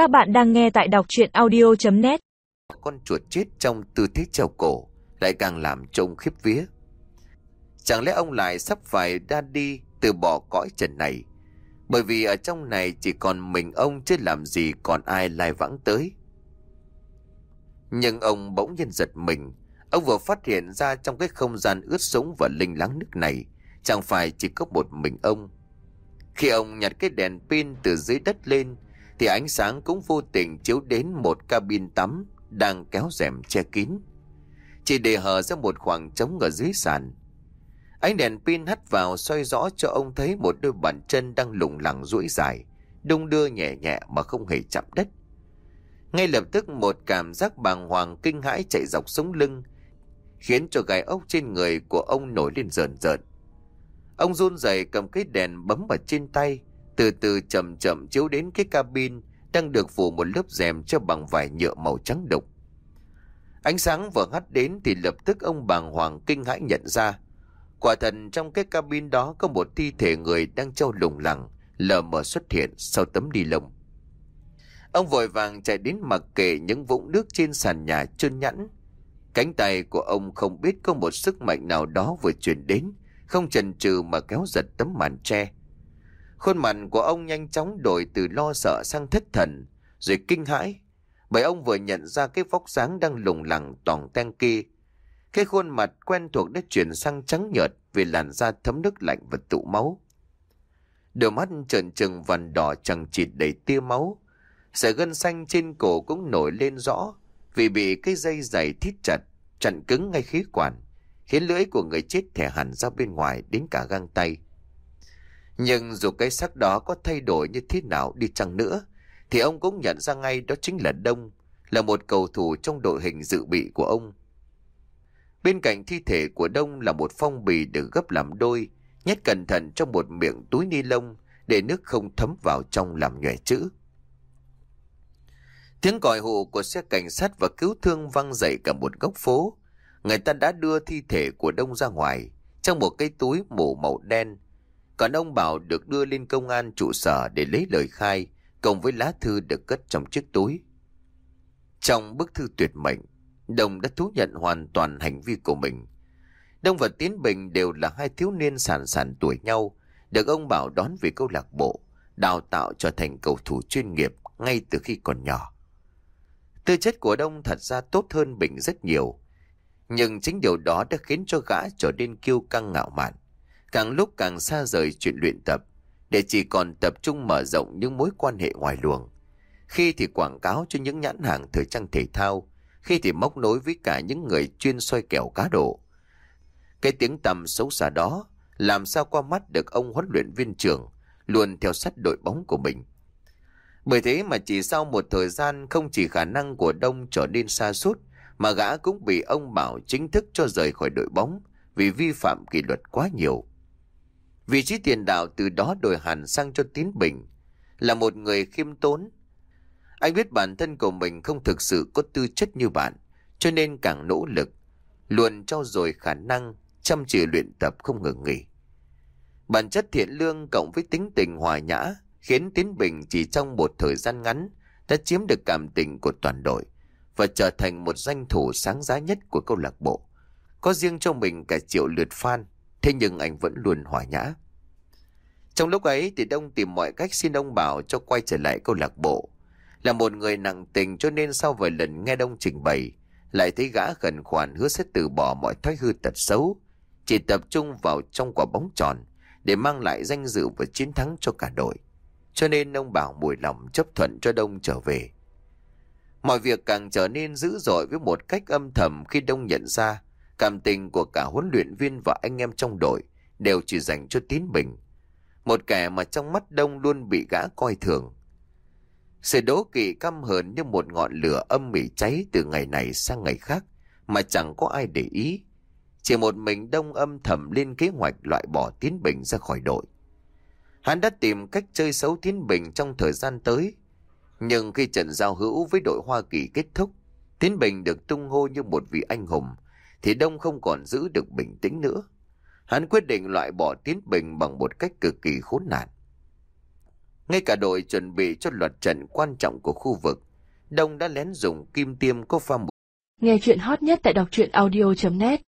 Các bạn đang nghe tại đọc chuyện audio.net Con chuột chết trong tư thế treo cổ lại càng làm trông khiếp vía. Chẳng lẽ ông lại sắp phải ra đi từ bỏ cõi trần này? Bởi vì ở trong này chỉ còn mình ông chứ làm gì còn ai lai vãng tới. Nhưng ông bỗng nhiên giật mình. Ông vừa phát hiện ra trong cái không gian ướt sũng và linh láng nước này, chẳng phải chỉ có một mình ông. Khi ông nhặt cái đèn pin từ dưới đất lên, thì ánh sáng cũng vô tình chiếu đến một cabin tắm đang kéo rèm che kín. Chỉ để hở ra một khoảng trống ở dưới sàn. Ánh đèn pin hắt vào soi rõ cho ông thấy một đôi bàn chân đang lủng lẳng duỗi dài, đung đưa nhẹ nhẹ mà không hề chạm đất. Ngay lập tức một cảm giác bàng hoàng kinh hãi chạy dọc sống lưng, khiến cho gai ốc trên người của ông nổi lên rợn rợn. Ông run rẩy cầm cái đèn bấm vào trên tay, từ từ chậm chậm chiếu đến cái cabin đang được phủ một lớp rèm cho bằng vải nhựa màu trắng đục. Ánh sáng vừa hắt đến thì lập tức ông bàng hoàng kinh hãi nhận ra, quả thật trong cái cabin đó có một thi thể người đang trâu lủng lẳng, lờ mờ xuất hiện sau tấm đi lông. Ông vội vàng chạy đến mặc kệ những vũng nước trên sàn nhà trơn nhẵn. Cánh tay của ông không biết có một sức mạnh nào đó vừa chuyển đến, không chần chừ mà kéo giật tấm màn tre. Khuôn mặt của ông nhanh chóng đổi từ lo sợ sang thất thần, rồi kinh hãi, bởi ông vừa nhận ra cái vóc dáng đang lủng lẳng toàn ten kia. Cái khuôn mặt quen thuộc đã chuyển sang trắng nhợt vì làn da thấm nước lạnh và tụ máu. Đôi mắt trợn trừng vằn đỏ chẳng chịt đầy tia máu, sợi gân xanh trên cổ cũng nổi lên rõ vì bị cái dây dày thít chặt, chặn cứng ngay khí quản, khiến lưỡi của người chết thẻ hẳn ra bên ngoài đến cả găng tay. Nhưng dù cái sắc đó có thay đổi như thế nào đi chăng nữa, thì ông cũng nhận ra ngay đó chính là Đông, là một cầu thủ trong đội hình dự bị của ông. Bên cạnh thi thể của Đông là một phong bì được gấp làm đôi, nhét cẩn thận trong một miệng túi ni lông để nước không thấm vào trong làm nhòe chữ. Tiếng còi hụ của xe cảnh sát và cứu thương vang dậy cả một góc phố. Người ta đã đưa thi thể của Đông ra ngoài, trong một cái túi mổ màu đen. Còn ông Bảo được đưa lên công an trụ sở để lấy lời khai, cùng với lá thư được cất trong chiếc túi. Trong bức thư tuyệt mệnh, Đông đã thú nhận hoàn toàn hành vi của mình. Đông và Tiến Bình đều là hai thiếu niên sản sản tuổi nhau, được ông Bảo đón về câu lạc bộ, đào tạo trở thành cầu thủ chuyên nghiệp ngay từ khi còn nhỏ. Tư chất của Đông thật ra tốt hơn Bình rất nhiều. Nhưng chính điều đó đã khiến cho gã trở nên kiêu căng ngạo mạn. Càng lúc càng xa rời chuyện luyện tập, để chỉ còn tập trung mở rộng những mối quan hệ ngoài luồng. Khi thì quảng cáo cho những nhãn hàng thời trang thể thao, khi thì móc nối với cả những người chuyên xoay kẹo cá độ. Cái tiếng tầm xấu xa đó làm sao qua mắt được ông huấn luyện viên trưởng luôn theo sát đội bóng của mình. Bởi thế mà chỉ sau một thời gian không chỉ khả năng của Đông trở nên xa sút mà gã cũng bị ông Bảo chính thức cho rời khỏi đội bóng vì vi phạm kỷ luật quá nhiều. Vị trí tiền đạo từ đó đổi hẳn sang cho Tín Bình là một người khiêm tốn. Anh biết bản thân của mình không thực sự có tư chất như bạn cho nên càng nỗ lực luôn trau dồi khả năng chăm chỉ luyện tập không ngừng nghỉ. Bản chất thiện lương cộng với tính tình hòa nhã khiến Tiến Bình chỉ trong một thời gian ngắn đã chiếm được cảm tình của toàn đội và trở thành một danh thủ sáng giá nhất của câu lạc bộ. Có riêng cho mình cả triệu lượt fan, thế nhưng anh vẫn luôn hòa nhã. Trong lúc ấy thì Đông tìm mọi cách xin ông bảo cho quay trở lại câu lạc bộ. Là một người nặng tình cho nên sau vài lần nghe Đông trình bày, lại thấy gã khẩn khoản hứa sẽ từ bỏ mọi thói hư tật xấu, chỉ tập trung vào trong quả bóng tròn để mang lại danh dự và chiến thắng cho cả đội. Cho nên ông Bảo mùi lòng chấp thuận cho Đông trở về. Mọi việc càng trở nên dữ dội với một cách âm thầm khi Đông nhận ra cảm tình của cả huấn luyện viên và anh em trong đội đều chỉ dành cho Tín Bình. Một kẻ mà trong mắt Đông luôn bị gã coi thường. Sự đố kỵ căm hờn như một ngọn lửa âm mỉ cháy từ ngày này sang ngày khác mà chẳng có ai để ý. Chỉ một mình Đông âm thầm lên kế hoạch loại bỏ Tiến Bình ra khỏi đội. Hắn đã tìm cách chơi xấu Tiến Bình trong thời gian tới. Nhưng khi trận giao hữu với đội Hoa Kỳ kết thúc, Tiến Bình được tung hô như một vị anh hùng, thì Đông không còn giữ được bình tĩnh nữa. Hắn quyết định loại bỏ Tiến Bình bằng một cách cực kỳ khốn nạn. Ngay cả đội chuẩn bị cho loạt trận quan trọng của khu vực, Đông đã lén dùng kim tiêm có pha một Nghe chuyện hot nhất tại đọc truyện audio.net